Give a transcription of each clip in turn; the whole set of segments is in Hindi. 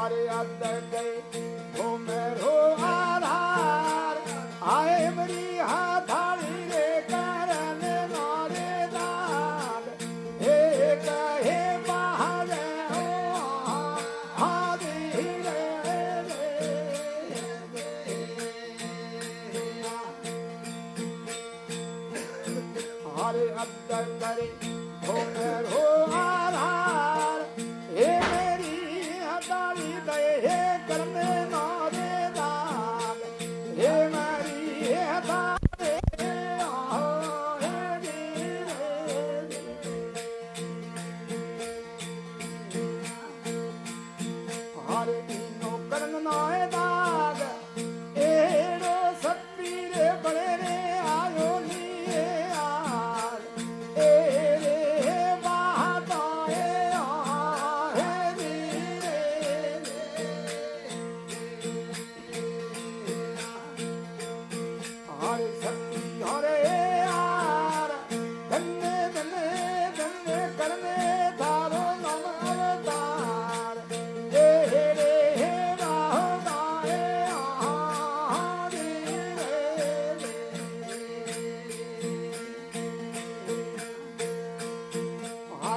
हरे अद गए हो मेरो आधार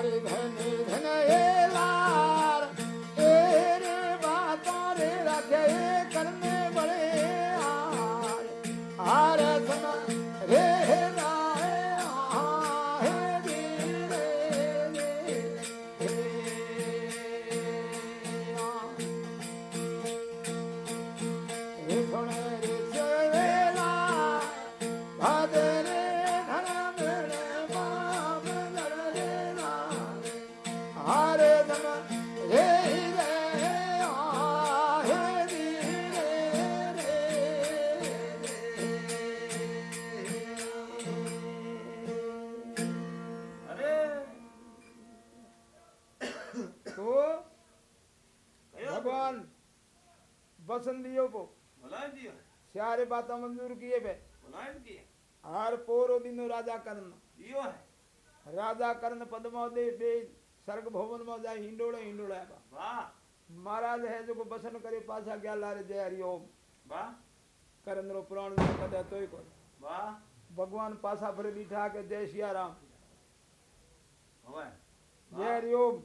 hari bhani है हिंडोड़े हिंडोड़े है वाह महाराज है जो को बसन करे पासा गया लारे जय हरि ओम वाह करन रो प्राण में तो ही को वाह भगवान पासा फिर बिठा के जय सिया राम जय हरि ओम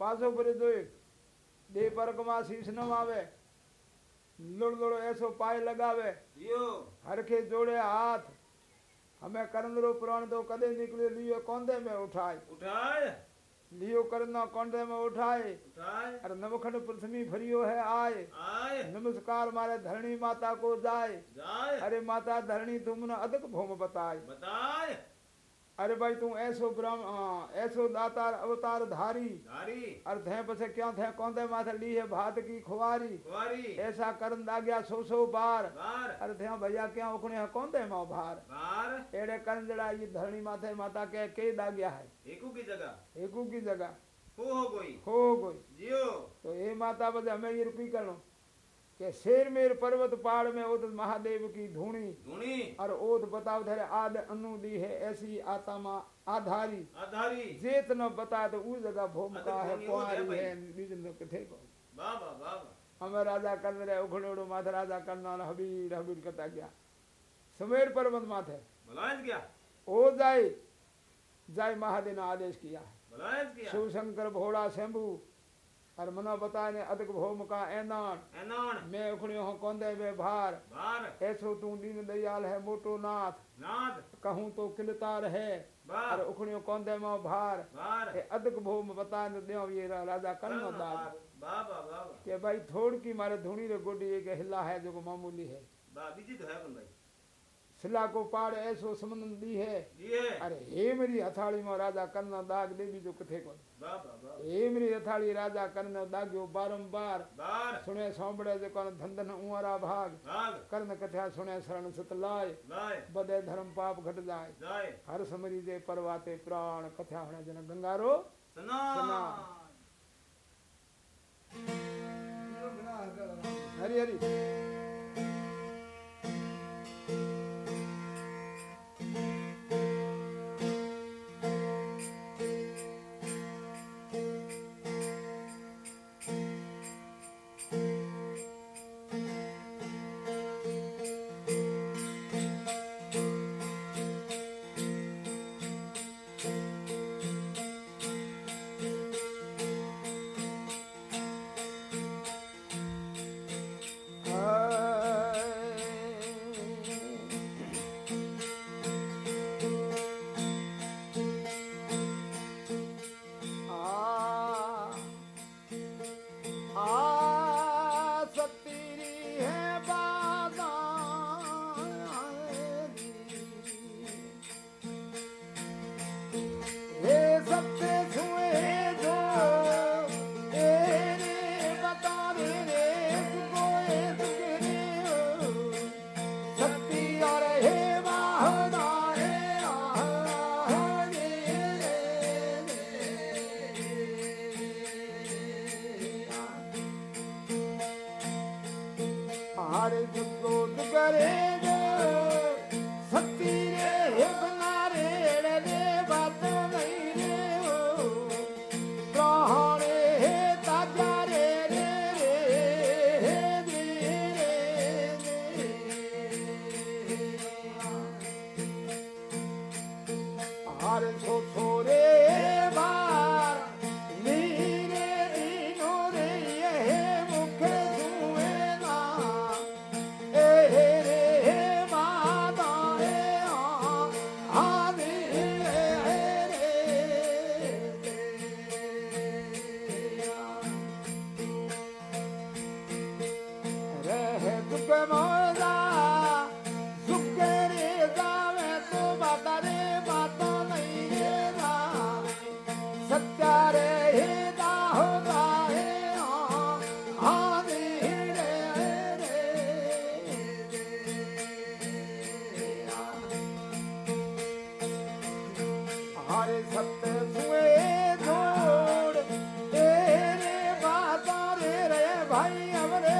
पासो फिर एक दे पर कमा शीश न आवे लुड़ लुड़ ऐसो पाए लगावे यो हर के जोड़े हाथ हमें करंदरो प्राण तो कदे निकले लियो कौंदे में उठाए उठाए लियो करना कौंडे में उठाए। अरे नमखंड पृथ्वी भरियो है आए, नमस्कार मारे धरणी माता को जाए, जाए। अरे माता धरणी तुमने अधिक भूम बताए। बताए। अरे भाई तू ऐसो ब्रह्म हाँ, ऐसो दाता अवतार धारी। धारी। अरे धै पसे क्या धै? कौन थे माथे ली है भात की खुवारी? खुवारी। ऐसा करन दा गया सो सो बार। बार। अरे धै भैया क्या उखने है? कौन थे माओ भार? बार। एड़े करन जड़ा ये धरणी माथे माता के के दा गया है? एकू की जगह। एकू की जगह। हो हो कोई। हो कोई। जियो। तो ए माता बजे हमें ये रुपी करो के शेर मेर पर्वत पहाड़ में उद महादेव की धूणी। धूणी। और ओद बताव धरे आद अनु दी है ऐसी आत्मा आधारी। आधारी। जेत न बता तो उस जगह भोमका है कुआरी है बीज न कथे को। वाह वाह वाह हमें राजा कर रहे उखड़ोड़ो माथे राजा करना हबीर हबीर कता गया। सुमेर पर्वत माथे बुलाएँ क्या ओ जाए जाए महादेव ने आदेश किया। है बलायन किया शिव शंकर भोड़ा शंभू अर मना बताने अदक भौम का ऐनाण ऐनाण मैं उखड़ियो हूँ कोंदे वे भार। भार ऐसो तू दीन दयाल है मोटो नाथ। नाथ। कहूँ तो किलता रहे। अर उखड़ियो कोंदे मा भार। भार। ए अदक भौम बताने देओ ये राजा कन्नो दाद बाबा बाबा। के भाई थोड़ की मारे धुनी रे गोडी एक हिला है जो मामूली है। बा बीजी तो है भाई? सिला को पार ऐसो संबंधी है अरे हे मेरी हथाली में राजा करना दाग दे बीजो कथे को हे मेरी हथाली राजा करना दागियो बारंबार सुने सौंबड़े जे कौन धंधन उवारा भाग कर्ण कथा सुने शरण सत लाए बदे धर्म पाप घट जाए हर समरी जे परवाते प्राण कथा हणे जन गंगारो सना हरी हरी भाई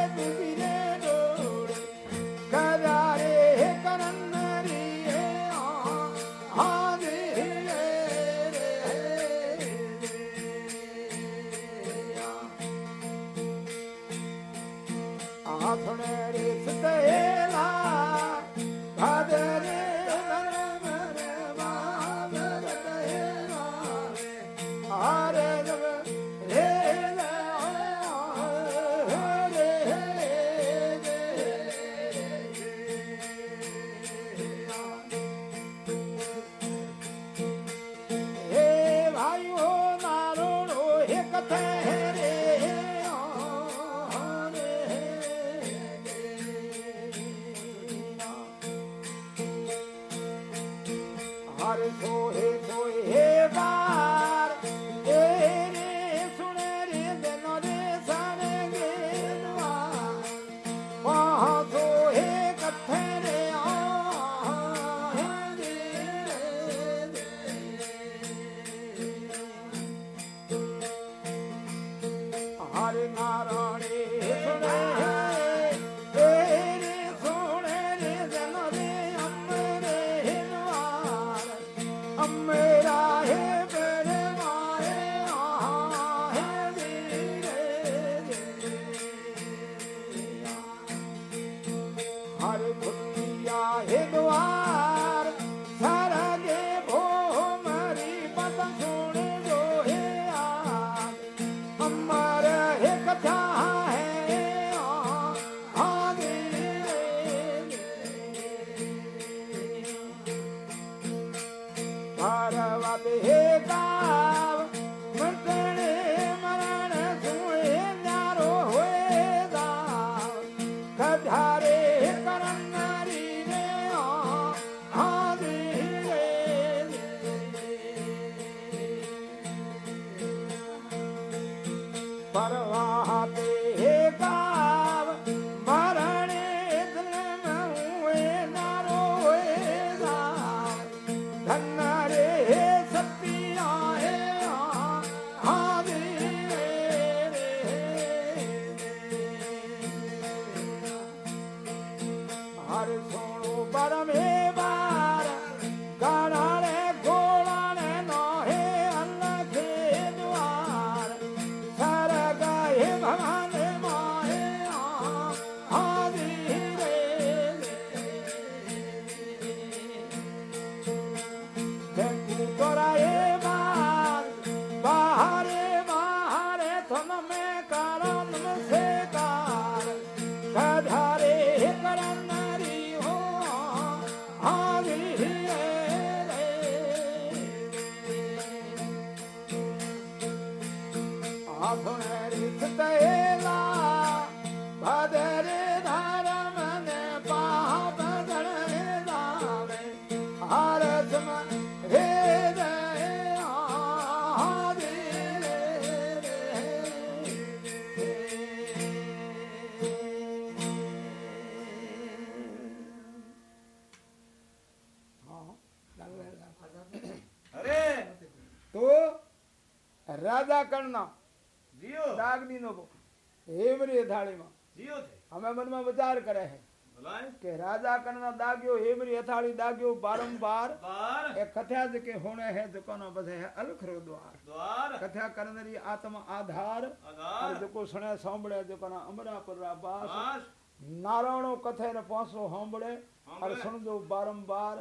કણના દાગ્યો હેમરી અથાળી દાગ્યો બારંબાર બાર એ કથા જ કે હોણે હે દુકાનો બધે હે અલખરો દ્વાર દ્વાર કથા કરનારી આત્મા આધાર આધાર અને જેકો સુણે સાંભળે જેકોના અમરા પર બાસ બાસ નારાયણો કથે ને પાછો સાંભળે અને સમજો બારંબાર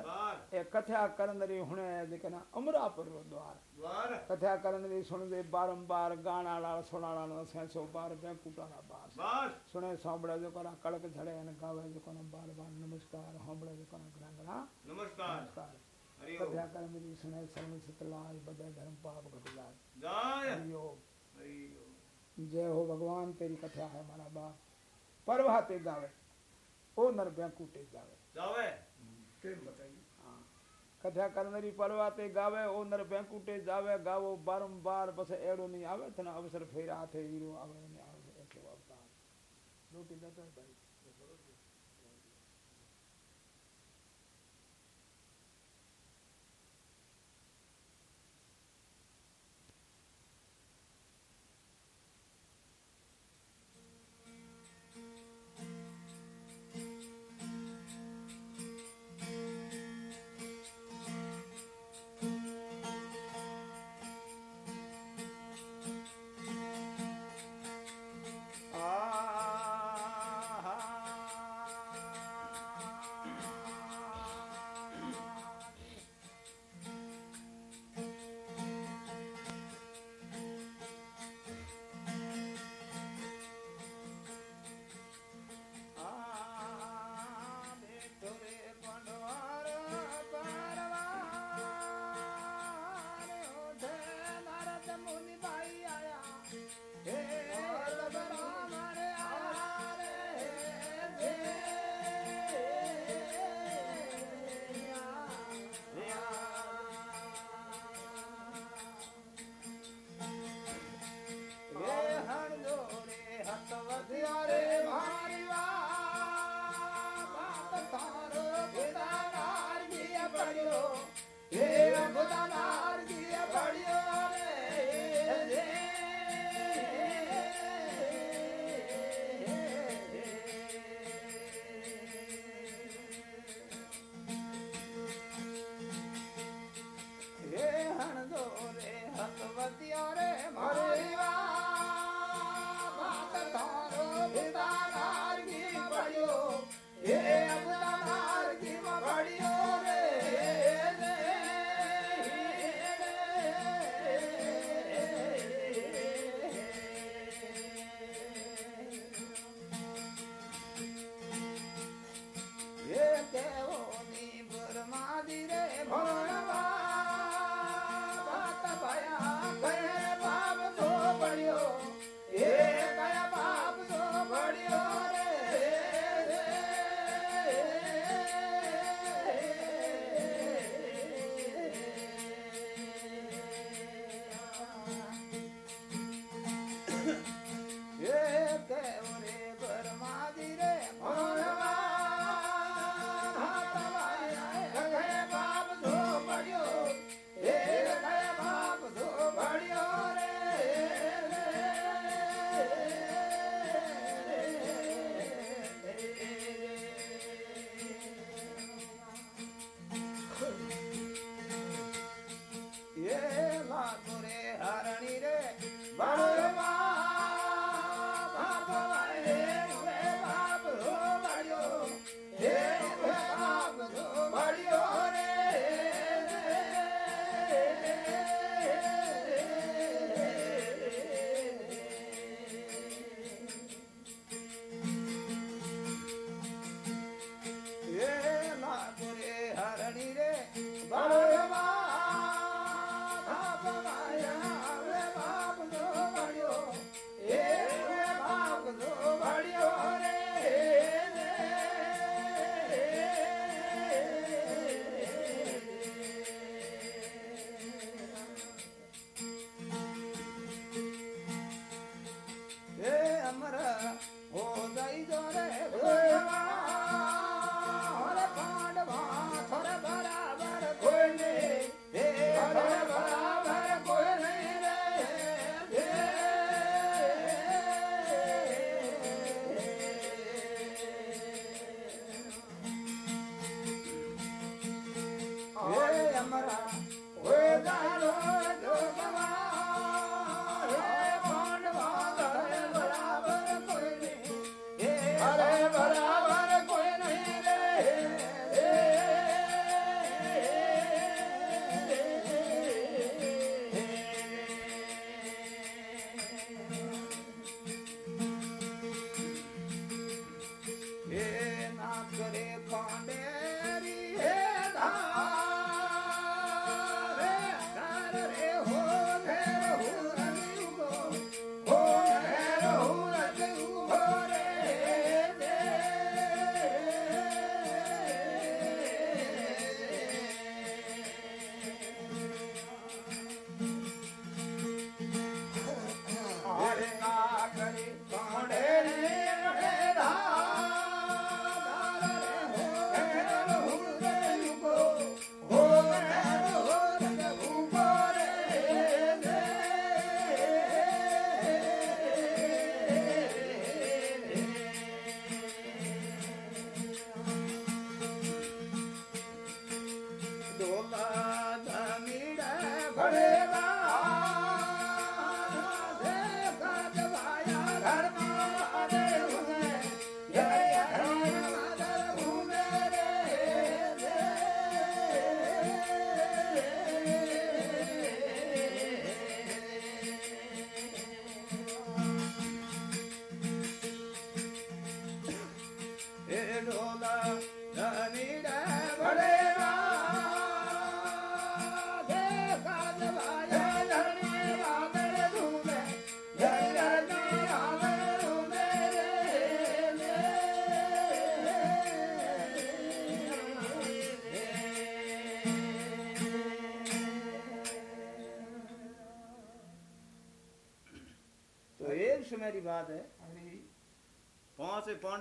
એ કથા કરંદરી હુણે જેને અમરા પર્વ દ્વાર કથા કરંદરી સુણજે બારંબાર ગાણા લાળ સોણાળા નો સેસો બાર બે કુટાળા બાર સુણે સાંભળે જો કોના કડક ઝડે અને ગાવે જો કોના બાર બાર નમસ્કાર સાંભળે જો કોના ઘણા ઘણા નમસ્કાર કથા કરંદરી સુણે સર્વ સતલાલ બધા ધર્મ પાપ ઘટલાલ જય હરિ જય હો ભગવાન તેરી કથા હે મારા બાપ बाप परवाते गावे ओ नर बैंकुटे गावे જાવે हाँ। कथा करनरी परवाते गावे ओ नर बैंकुटे जावे गावो बारंबार बस एड़ो नहीं आवे तना अवसर फेरा थे हीरो आवे नहीं आवे ऐसे अवतार देता है भाई।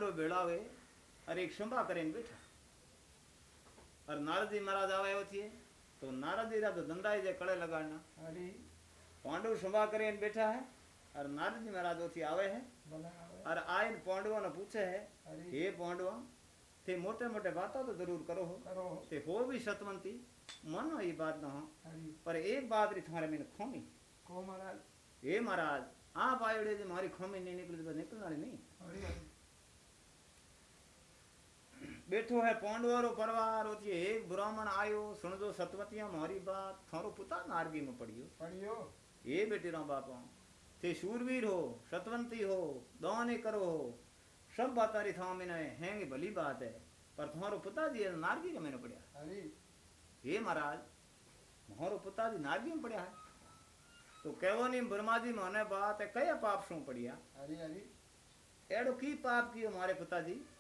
पांडव भेड़ा हुए और एक शंभा करें बैठा और नारद जी महाराज आवे है तो नारद जी तो धंधा ही कड़े लगाना पांडव शंभा करें बैठा है और नारद जी महाराज होती आवे है और आए पांडवों ने पूछे है हे पांडवा ते मोटे मोटे बातें तो ज़रूर करो हो ते हो भी सतवंती मानो ये बात ना हो पर एक बात री तुम्हारे मैंने खोमी को महाराज हे महाराज आप आयोड़े जे मारी खोमी नहीं निकली तो निकलना नहीं बैठो है पांडवरो परिवार होती है एक ब्राह्मण आयो सुन जो सतवतिया मारी बात थारो पुता नारगी में पड़ियो पढ़ियो ये बेटी राम बापा ते शूरवीर हो सतवंती हो दाने करो हो सब बात री था मैंने हैंगे भली बात है पर तुम्हारो पिताजी है नारगी का मैंने पढ़िया हे महाराज तुम्हारो पिताजी नारगी में पढ़िया है तो कहो नहीं ब्रह्मा जी माने बात है कया पाप शू पढ़िया हरी हरी एड़ो की पाप कियो मारे पिताजी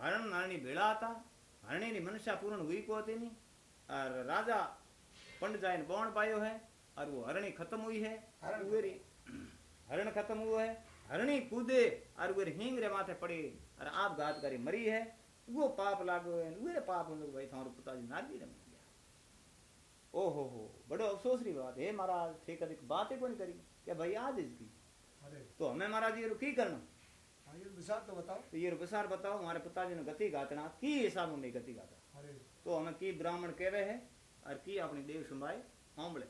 हरण नारणी भेड़ा था हरणी ने मनुष्या पूर्ण हुई को थी नहीं और राजा पंड जाए बौन पायो है और वो हरणी खत्म हुई है. हरण खत्म हुआ है. हरणी कूदे और वे हिंग रे माथे पड़े और आप घात करी मरी है. वो पाप लागो है वे पाप उन भाई थारो पिताजी नारदी रे ओ हो हो बड़े अफसोस री बात. है महाराज ठीक अधिक बात ही कौन करी? क्या भाई आज इसकी तो हमें महाराज ये की करना? तो बताओ। तो ये रुपसार बताओ हमारे पिताजी ने गति गातना की हिसाब में गति गाता? तो हमें की ब्राह्मण कह रहे हैं और की अपनी देव सुनवाई होंबड़े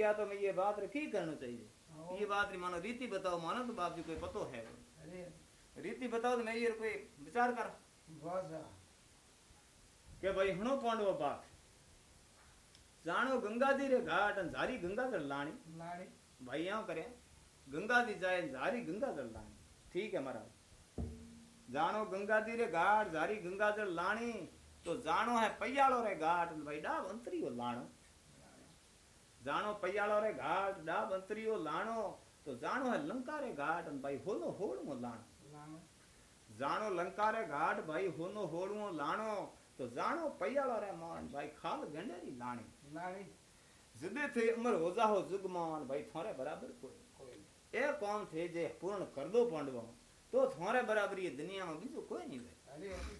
गया तो मैं ये बात रखी करना चाहिए। ये बात नहीं मानो रीति बताओ मानो तो बाप जी कोई पतो है। रीति बताओ तो मैं ये कोई विचार कर। के भाई हणो पांडव बात जानो गंगा जी रे घाट झारी गंगा कर लाणी। भाई यहाँ करे गंगा जी जाए झारी गंगा कर लाणी। ठीक है महाराज। जानो गंगा जी रे घाट झारी गंगा जल लाणी। तो जानो है पयालो रे घाट भाई डाब अंतरी हो लाणो। जानो पयालो रे घाट डा बंतरीओ लाणो तो जानो है लंका रे घाट भाई होनो होड़ मो लाणो जानो लंका रे घाट भाई होनो होड़ो लाणो तो जानो पयालो रे मान भाई खाल गंडेरी लाणी लाणी जिदे थे अमर हो जाओ जुग मान भाई थोरे बराबर कोई ए कौन थे जे पूर्ण कर दो पांडवों तो थोरे बराबरी दुनिया में बीजो कोई नहीं है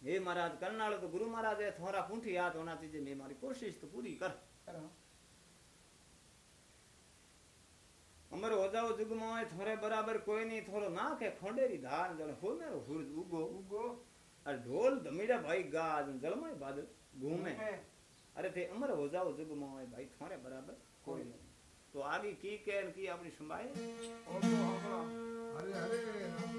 हे महाराज करना तो गुरु महाराज है थोड़ा पूंठी याद होना चाहिए मैं हमारी कोशिश तो पूरी कर, कर अमर हो जाओ जुग में थोड़े बराबर कोई नहीं थोड़ो ना के खोंडेरी धार जल हो मेरो हुर उगो उगो और ढोल धमीरा भाई गाज जल में बादल घूमे। अरे थे अमर हो जाओ जुग में भाई थोड़े बराबर कोई नहीं तो आगे की कह की अपनी हरे हरे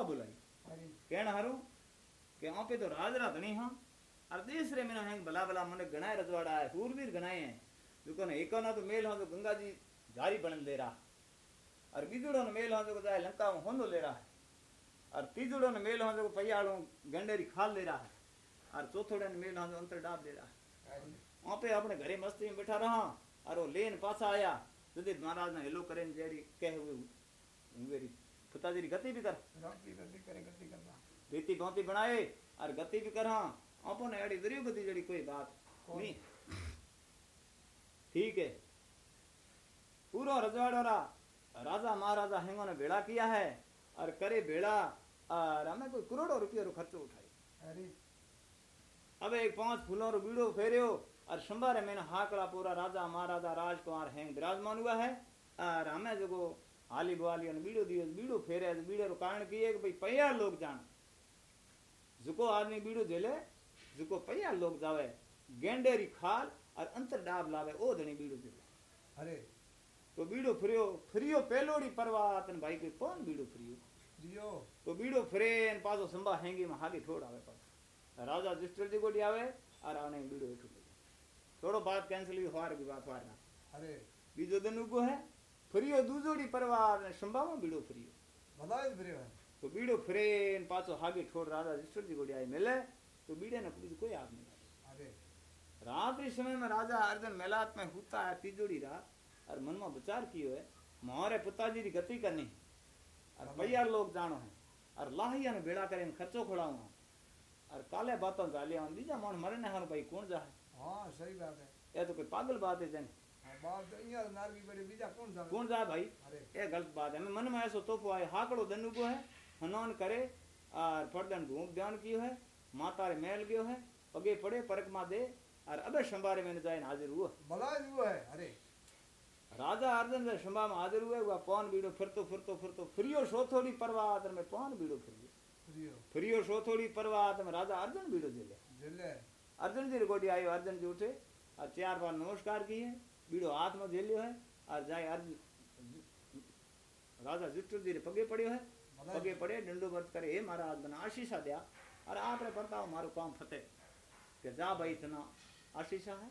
और बुलाई? कहना हारू कि आप तो राज रात नहीं हाँ। और तीसरे महीना है भला भला मन गणाए रजवाड़ा है सूरवीर गणाए हैं। जो ने एक ना तो मेल हो तो गंगा जी जारी बन दे रहा। और बीजड़ो ने मेल हो तो जाए लंका में होंदो ले रहा है। और तीजड़ो ने मेल हो तो पैयाड़ो गंडेरी खाल ले रहा है। और चौथोड़े ने मेल हो तो अंतर डाब दे रहा है। वहाँ पे अपने घरे मस्ती में बैठा रहा, और वो लेन पासा आया। जदि महाराज ने हेलो करे जेड़ी कहे हुए मेरी पिताजी गति भी कर। गति गति करे गति करना। रीति भांति बनाए और गति भी करा। अपन एड़ी दरियो गति जड़ी कोई बात नहीं। ठीक है। पूरा रजवाड़ा राजा महाराजा हेंगो ने भेड़ा किया है और करे बेड़ा और हमें कोई करोड़ों रुपये रो खर्चो हरी अब एक पाँच फूलों रो बीड़ो फेरियो और संभारे मैंने हाकड़ा पूरा राजा महाराजा राजकुमार हेंग विराजमान हुआ है और हमें जो हाली बुआली ने बीड़ो दियो बीड़ो फेरे बीड़ो रो कारण की है कि भाई पैया लोग जान जुको आदमी बीड़ो झेले जुको पैया लोग जावे। गेंडेरी खाल और अंतर डाब लावे ओ धनी बीड़ो झेले। अरे। तो बीड़ो फ्रियो फ्रियो पेलोड़ी परवा तन भाई कोई कौन बीड़ो फ्रियो? दियो तो बीड़ो फ्रे न पाछो संभा हेंगी में हाली ठोड़ आवे पाछो। राजा जिस्टर जी गोटी आवे और आने बीड़ो हेठो थोड़ो बात कैंसिल हुई हार की बीड़ो फ्रियो बताओ फिर है तो बीड़ो फ्रे न पाछो हागे ठोड़ राजा जिस्टर जी गोटी आई मिले तो बीड़े ने कुछ कोई आप नहीं लागे। अरे रात्रि समय में राजा अर्जुन मेलात में होता है तीजोड़ी रात और मन में विचार कियो है मोहरे पिताजी की गति करनी और भैया लोग जानो है और लाहिया ने बेड़ा करे खर्चो खोड़ाऊ और काले बातों गालिया बीजा मन मरने हार भाई कौन जा है हाँ सही बात है ये तो कोई पागल बात है जन हाँ, तो बीजा कौन जा भाई? ये गलत बात है। मैं मन में ऐसो तोहफो आए हाकड़ो दनु को है हनौन करे और फरदन घूम ध्यान कियो है माता रे महल गयो है पगे पड़े परकमा दे और अबे शंबारे में जाए हाजिर हुआ। भला ही है अरे। राजा अर्जुन से शंभा में हाजिर हुए हुआ पौन बीड़ो फिरतो फिरतो फिरतो फिरियो सोथोड़ी परवात में पौन बीड़ो फिरियो। दियो फिरियो सोथोड़ी परवात में राजा अर्जुन बीड़ो ज़िले ज़िले अर्जुन जी गोटी आयो अर्जुन जी उठे और चार बार नमस्कार किए। बीड़ो हाथ में झेलियो है और जाए राजा जुटी ने पगे पड़ियो है पगे पड़े डंडो वर्त करे हे महाराज मैंने आशीषा दिया और आप बताओ मारो काम फते के जा भाई इतना आशीषा है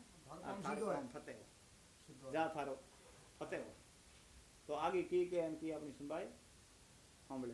फते जा थारो फते तो आगे की के अपनी सुनवाई हमले